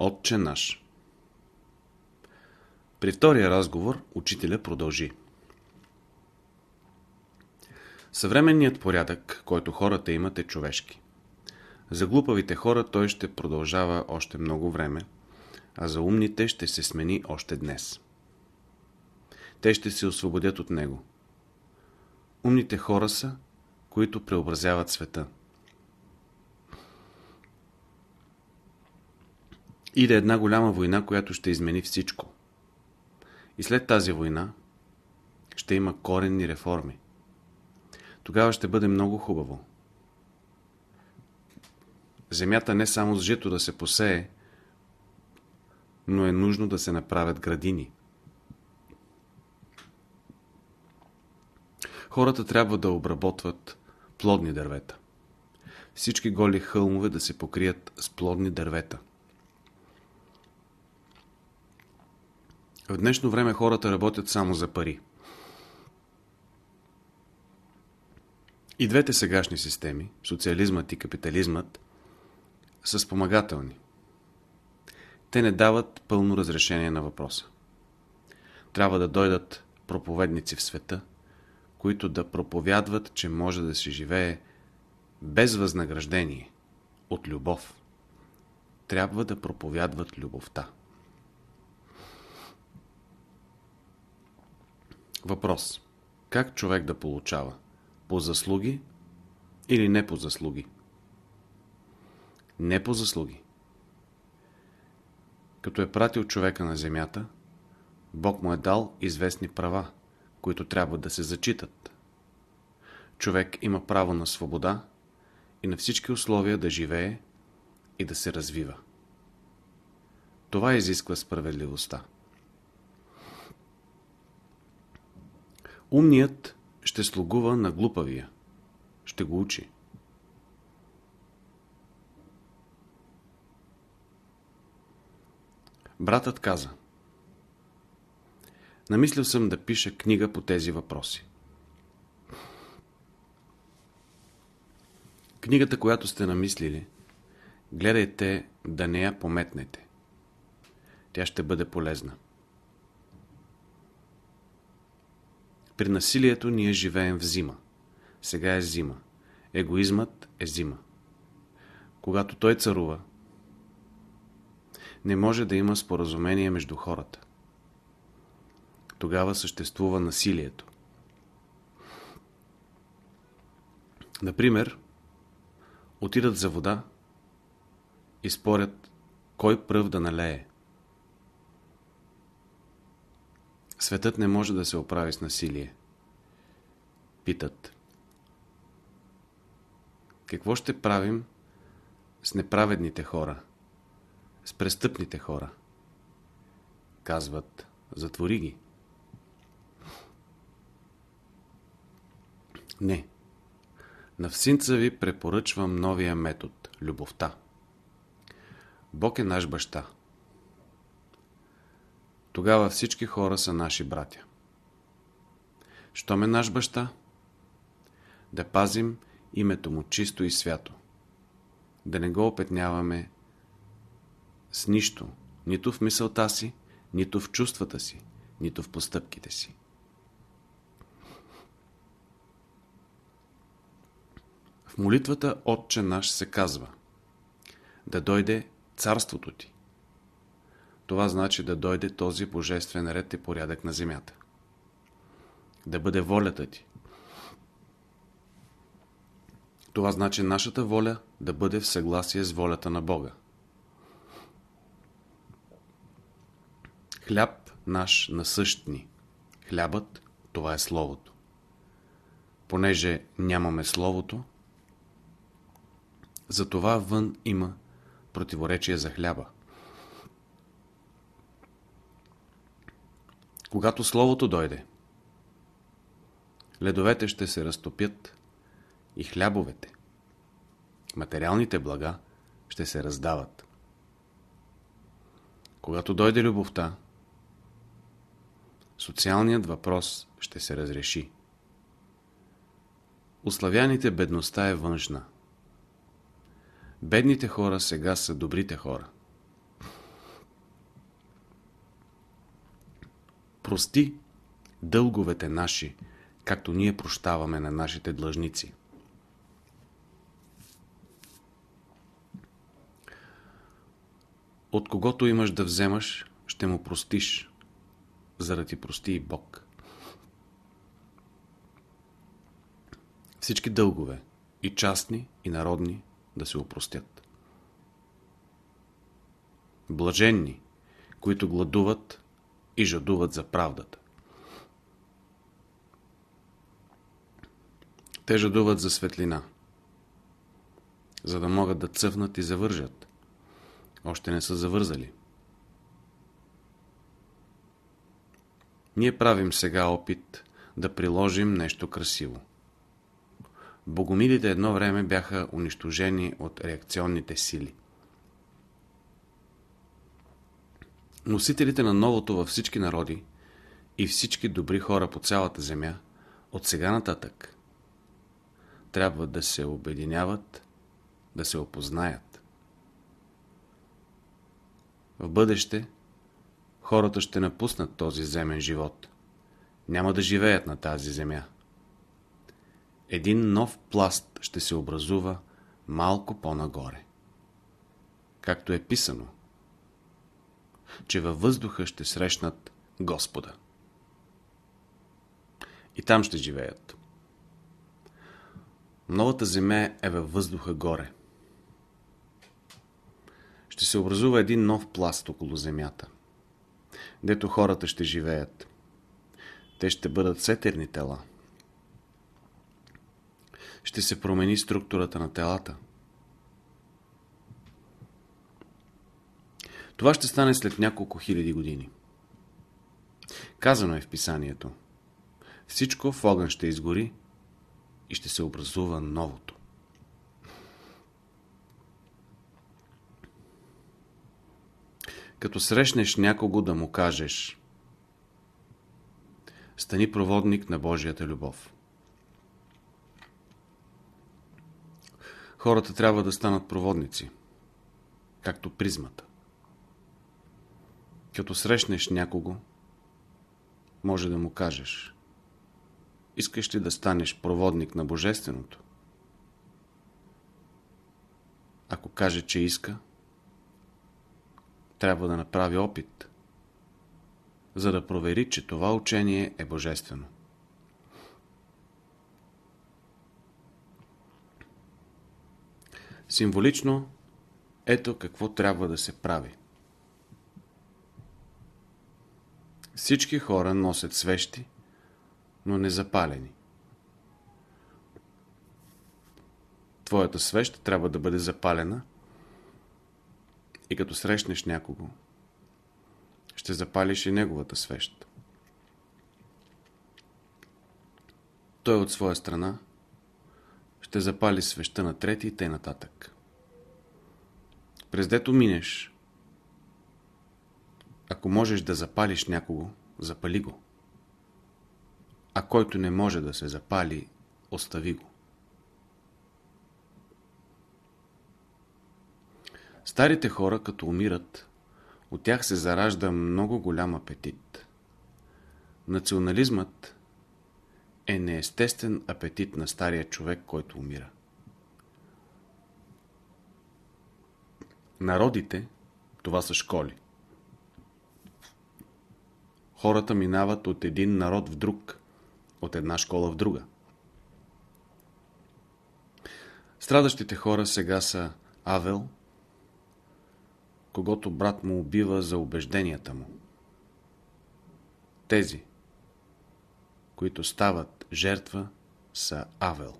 Отче наш При втория разговор учителя продължи. Съвременният порядък, който хората имат е човешки. За глупавите хора той ще продължава още много време, а за умните ще се смени още днес. Те ще се освободят от него. Умните хора са, които преобразяват света. Иде една голяма война, която ще измени всичко. И след тази война ще има коренни реформи. Тогава ще бъде много хубаво. Земята не само с жито да се посее, но е нужно да се направят градини. Хората трябва да обработват плодни дървета. Всички голи хълмове да се покрият с плодни дървета. В днешно време хората работят само за пари. И двете сегашни системи, социализмът и капитализмът, са спомагателни. Те не дават пълно разрешение на въпроса. Трябва да дойдат проповедници в света, които да проповядват, че може да се живее без възнаграждение, от любов. Трябва да проповядват любовта. Въпрос. Как човек да получава? По заслуги или не по заслуги? Не по заслуги. Като е пратил човека на земята, Бог му е дал известни права, които трябва да се зачитат. Човек има право на свобода и на всички условия да живее и да се развива. Това изисква справедливостта. Умният ще слугува на глупавия. Ще го учи. Братът каза Намислил съм да пиша книга по тези въпроси. Книгата, която сте намислили, гледайте да не я пометнете. Тя ще бъде полезна. При насилието ние живеем в зима. Сега е зима. Егоизмът е зима. Когато той царува, не може да има споразумение между хората. Тогава съществува насилието. Например, отидат за вода и спорят кой пръв да налее. Светът не може да се оправи с насилие. Питат. Какво ще правим с неправедните хора? С престъпните хора? Казват, затвори ги. Не. На всинца ви препоръчвам новия метод – любовта. Бог е наш баща. Тогава всички хора са наши братя. Щом е наш баща? Да пазим името му чисто и свято. Да не го опетняваме с нищо, нито в мисълта си, нито в чувствата си, нито в постъпките си. В молитвата Отче наш се казва да дойде царството ти. Това значи да дойде този божествен ред и порядък на земята. Да бъде волята ти. Това значи нашата воля да бъде в съгласие с волята на Бога. Хляб наш насъщни. Хлябът, това е Словото. Понеже нямаме Словото, затова вън има противоречие за хляба. Когато Словото дойде, ледовете ще се разтопят и хлябовете, материалните блага ще се раздават. Когато дойде любовта, социалният въпрос ще се разреши. У славяните бедността е външна. Бедните хора сега са добрите хора. Прости дълговете наши, както ние прощаваме на нашите длъжници. От когото имаш да вземаш, ще му простиш, за да ти прости и Бог. Всички дългове, и частни, и народни, да се опростят. Блаженни, които гладуват и жадуват за правдата. Те жадуват за светлина, за да могат да цъфнат и завържат. Още не са завързали. Ние правим сега опит да приложим нещо красиво. Богомилите едно време бяха унищожени от реакционните сили. Носителите на новото във всички народи и всички добри хора по цялата земя от сега нататък трябва да се обединяват, да се опознаят. В бъдеще хората ще напуснат този земен живот. Няма да живеят на тази земя. Един нов пласт ще се образува малко по-нагоре. Както е писано, че във въздуха ще срещнат Господа. И там ще живеят. Новата земя е във въздуха горе. Ще се образува един нов пласт около земята, дето хората ще живеят. Те ще бъдат сетерни тела. Ще се промени структурата на телата. Това ще стане след няколко хиляди години. Казано е в писанието. Всичко в огън ще изгори и ще се образува новото. Като срещнеш някого да му кажеш Стани проводник на Божията любов. Хората трябва да станат проводници, както призмата. Като срещнеш някого, може да му кажеш Искаш ли да станеш проводник на Божественото? Ако каже, че иска, трябва да направи опит, за да провери, че това учение е божествено. Символично, ето какво трябва да се прави. Всички хора носят свещи, но не запалени. Твоята свещ трябва да бъде запалена и като срещнеш някого, ще запалиш и неговата свещ. Той от своя страна ще запали свеща на трети и т.н. През дето минеш, ако можеш да запалиш някого, запали го а който не може да се запали, остави го. Старите хора, като умират, от тях се заражда много голям апетит. Национализмът е неестествен апетит на стария човек, който умира. Народите, това са школи. Хората минават от един народ в друг, от една школа в друга. Страдащите хора сега са Авел, когато брат му убива за убежденията му. Тези, които стават жертва, са Авел.